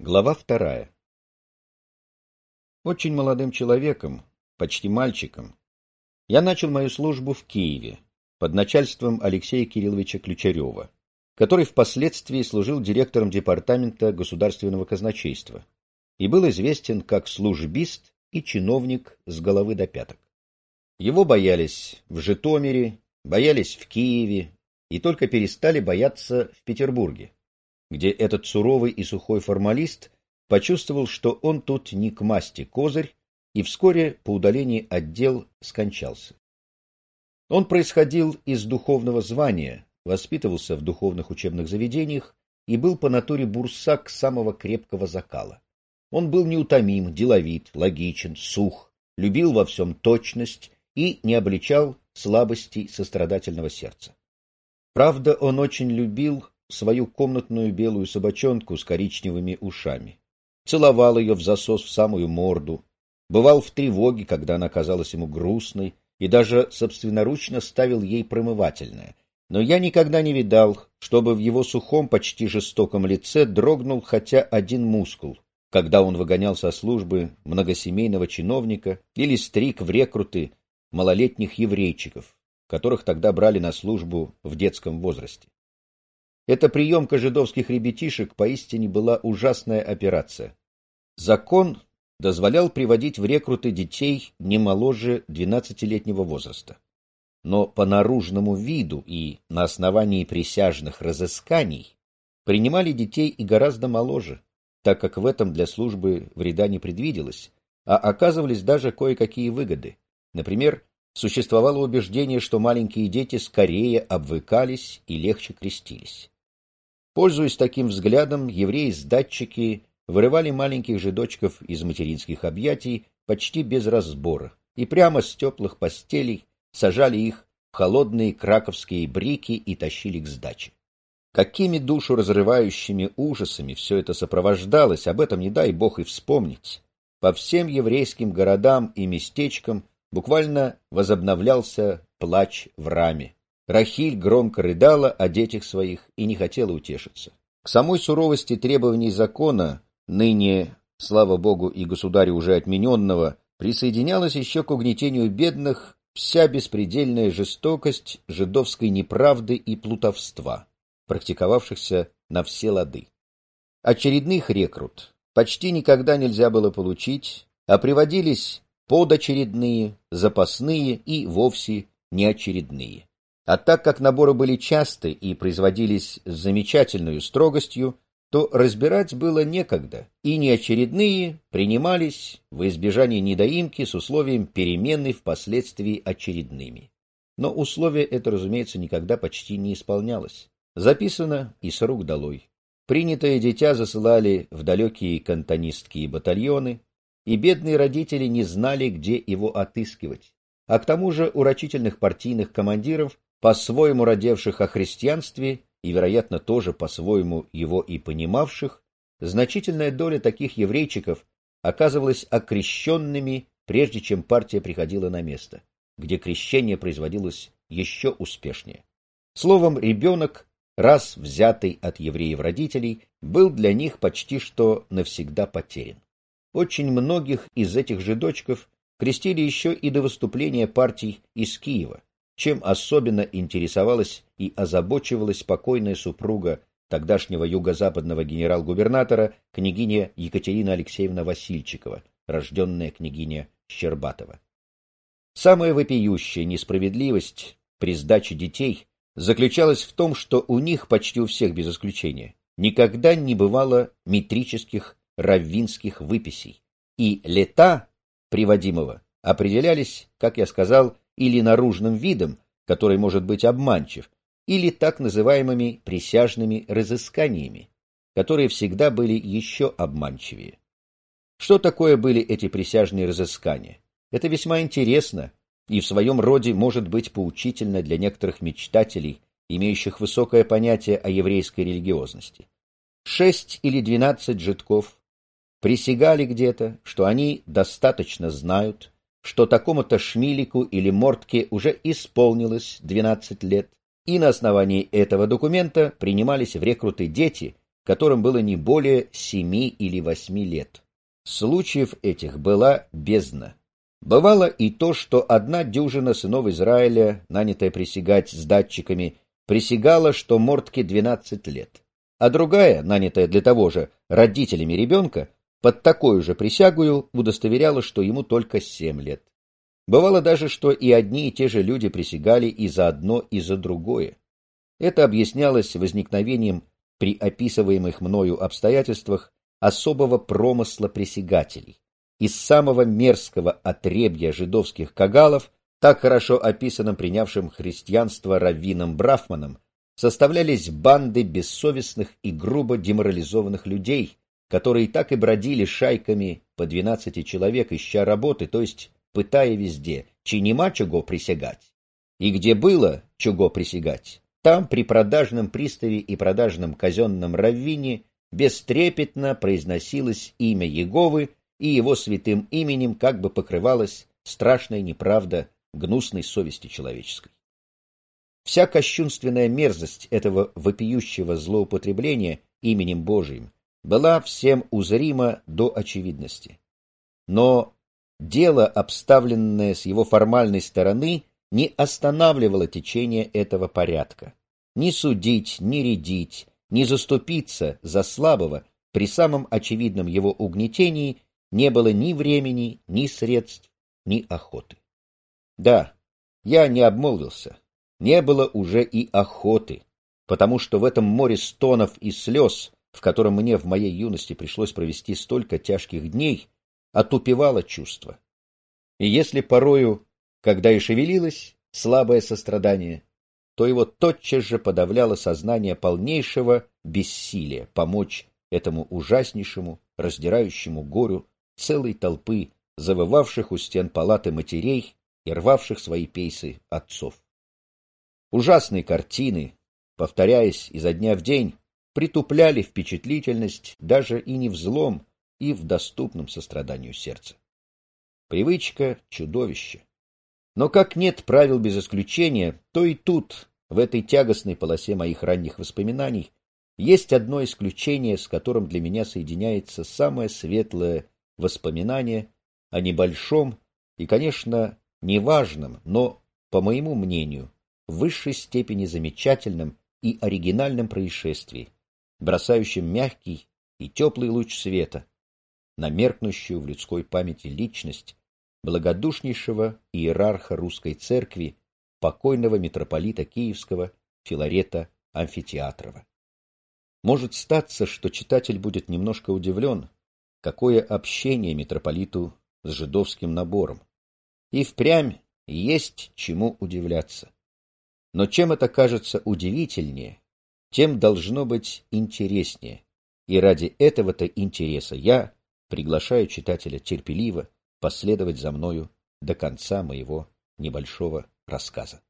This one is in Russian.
Глава вторая. Очень молодым человеком, почти мальчиком, я начал мою службу в Киеве под начальством Алексея Кирилловича Ключарева, который впоследствии служил директором департамента государственного казначейства и был известен как службист и чиновник с головы до пяток. Его боялись в Житомире, боялись в Киеве и только перестали бояться в Петербурге где этот суровый и сухой формалист почувствовал, что он тут не к масти козырь, и вскоре по удалении отдел скончался. Он происходил из духовного звания, воспитывался в духовных учебных заведениях и был по натуре бурсак самого крепкого закала. Он был неутомим, деловит, логичен, сух, любил во всем точность и не обличал слабостей сострадательного сердца. Правда, он очень любил свою комнатную белую собачонку с коричневыми ушами. Целовал ее в засос в самую морду. Бывал в тревоге, когда она казалась ему грустной, и даже собственноручно ставил ей промывательное. Но я никогда не видал, чтобы в его сухом, почти жестоком лице дрогнул хотя один мускул, когда он выгонял со службы многосемейного чиновника или стриг в рекруты малолетних еврейчиков, которых тогда брали на службу в детском возрасте. Эта приемка жидовских ребятишек поистине была ужасная операция. Закон дозволял приводить в рекруты детей не моложе 12-летнего возраста. Но по наружному виду и на основании присяжных разысканий принимали детей и гораздо моложе, так как в этом для службы вреда не предвиделось, а оказывались даже кое-какие выгоды. Например, существовало убеждение, что маленькие дети скорее обвыкались и легче крестились. Пользуясь таким взглядом, евреи-сдатчики вырывали маленьких жидочков из материнских объятий почти без разбора и прямо с теплых постелей сажали их в холодные краковские брики и тащили к сдаче. Какими душу разрывающими ужасами все это сопровождалось, об этом не дай бог и вспомнить. По всем еврейским городам и местечкам буквально возобновлялся плач в раме. Рахиль громко рыдала о детях своих и не хотела утешиться. К самой суровости требований закона, ныне, слава богу, и государю уже отмененного, присоединялась еще к угнетению бедных вся беспредельная жестокость жидовской неправды и плутовства, практиковавшихся на все лады. Очередных рекрут почти никогда нельзя было получить, а приводились подочередные, запасные и вовсе неочередные. А так как наборы были часты и производились с замечательной строгостью, то разбирать было некогда, и неочередные принимались в избежание недоимки с условием перемены впоследствии очередными. Но условие это, разумеется, никогда почти не исполнялось. Записано и с рук долой. Принятое дитя засылали в далекие кантонистские батальоны, и бедные родители не знали, где его отыскивать. А к тому же у рачительных партийных командиров по-своему родевших о христианстве и, вероятно, тоже по-своему его и понимавших, значительная доля таких еврейчиков оказывалась окрещенными, прежде чем партия приходила на место, где крещение производилось еще успешнее. Словом, ребенок, раз взятый от евреев родителей, был для них почти что навсегда потерян. Очень многих из этих же дочков крестили еще и до выступления партий из Киева, чем особенно интересовалась и озабочивалась покойная супруга тогдашнего юго-западного генерал-губернатора княгиня Екатерина Алексеевна Васильчикова, рожденная княгиня Щербатова. Самая вопиющая несправедливость при сдаче детей заключалась в том, что у них, почти у всех без исключения, никогда не бывало метрических раввинских выписей, и лета приводимого определялись, как я сказал, или наружным видом, который может быть обманчив, или так называемыми присяжными разысканиями, которые всегда были еще обманчивее. Что такое были эти присяжные разыскания? Это весьма интересно и в своем роде может быть поучительно для некоторых мечтателей, имеющих высокое понятие о еврейской религиозности. Шесть или двенадцать житков присягали где-то, что они достаточно знают, что такому-то Шмилику или Мортке уже исполнилось 12 лет, и на основании этого документа принимались в рекруты дети, которым было не более семи или восьми лет. Случаев этих была бездна. Бывало и то, что одна дюжина сынов Израиля, нанятая присягать с датчиками, присягала, что Мортке двенадцать лет, а другая, нанятая для того же родителями ребенка, под такую же присягую удостоверяла, что ему только семь лет. Бывало даже, что и одни и те же люди присягали и за одно, и за другое. Это объяснялось возникновением при описываемых мною обстоятельствах особого промысла присягателей. Из самого мерзкого отребья жидовских кагалов, так хорошо описанным принявшим христианство раввином Брафманом, составлялись банды бессовестных и грубо деморализованных людей, которые так и бродили шайками по двенадцати человек, ища работы, то есть пытая везде, чи нема чего присягать. И где было чего присягать, там при продажном приставе и продажном казенном раввине бестрепетно произносилось имя Еговы, и его святым именем как бы покрывалась страшная неправда гнусной совести человеческой. Вся кощунственная мерзость этого вопиющего злоупотребления именем Божиим была всем узрима до очевидности. Но дело, обставленное с его формальной стороны, не останавливало течение этого порядка. Ни судить, ни рядить, ни заступиться за слабого при самом очевидном его угнетении не было ни времени, ни средств, ни охоты. Да, я не обмолвился, не было уже и охоты, потому что в этом море стонов и слез в котором мне в моей юности пришлось провести столько тяжких дней, отупевало чувство. И если порою, когда и шевелилось слабое сострадание, то его тотчас же подавляло сознание полнейшего бессилия помочь этому ужаснейшему, раздирающему горю целой толпы завывавших у стен палаты матерей и рвавших свои пейсы отцов. Ужасные картины, повторяясь изо дня в день, притупляли впечатлительность даже и не в злом, и в доступном состраданию сердца. Привычка — чудовище. Но как нет правил без исключения, то и тут, в этой тягостной полосе моих ранних воспоминаний, есть одно исключение, с которым для меня соединяется самое светлое воспоминание о небольшом и, конечно, неважном, но, по моему мнению, в высшей степени замечательном и оригинальном происшествии, бросающим мягкий и теплый луч света на меркнущую в людской памяти личность благодушнейшего иерарха русской церкви, покойного митрополита Киевского Филарета Амфитеатрова. Может статься, что читатель будет немножко удивлен, какое общение митрополиту с жидовским набором. И впрямь есть чему удивляться. Но чем это кажется удивительнее, тем должно быть интереснее. И ради этого-то интереса я приглашаю читателя терпеливо последовать за мною до конца моего небольшого рассказа.